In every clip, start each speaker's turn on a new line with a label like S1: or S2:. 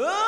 S1: Oh!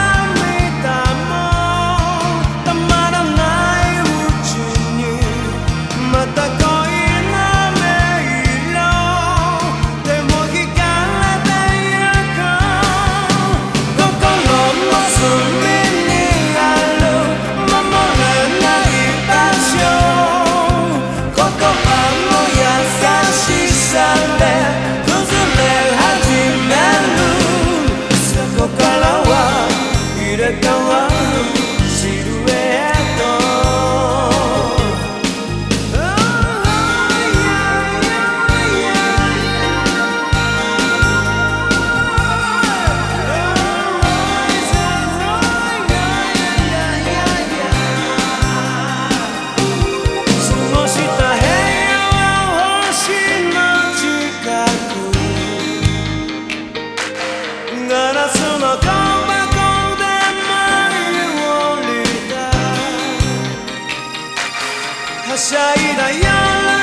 S1: はしゃいだ夜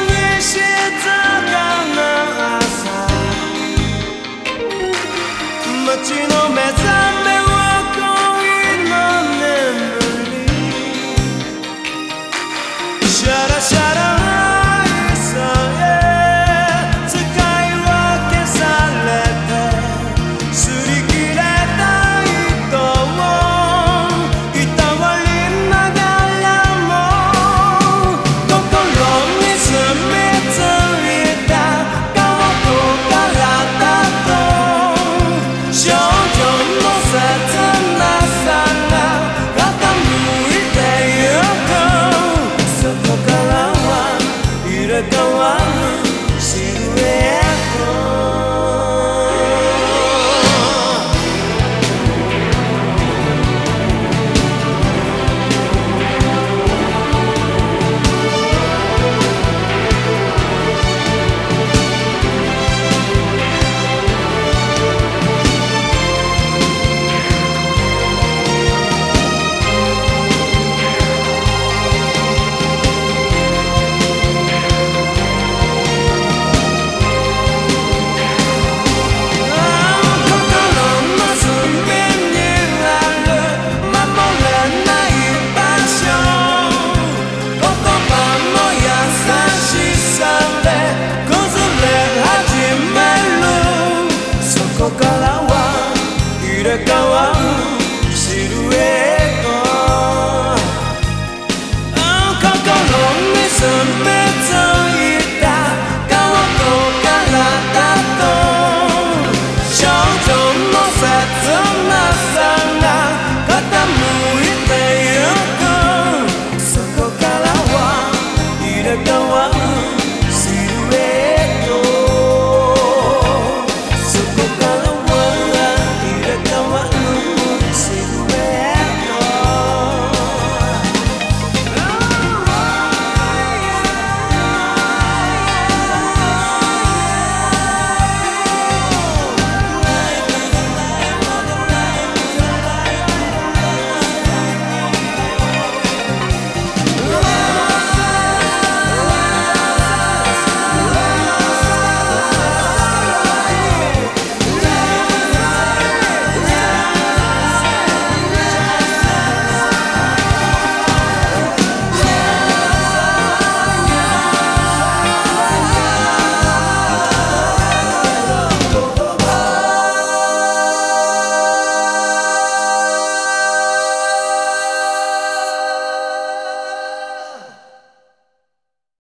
S1: に静かな朝。街の目覚め sun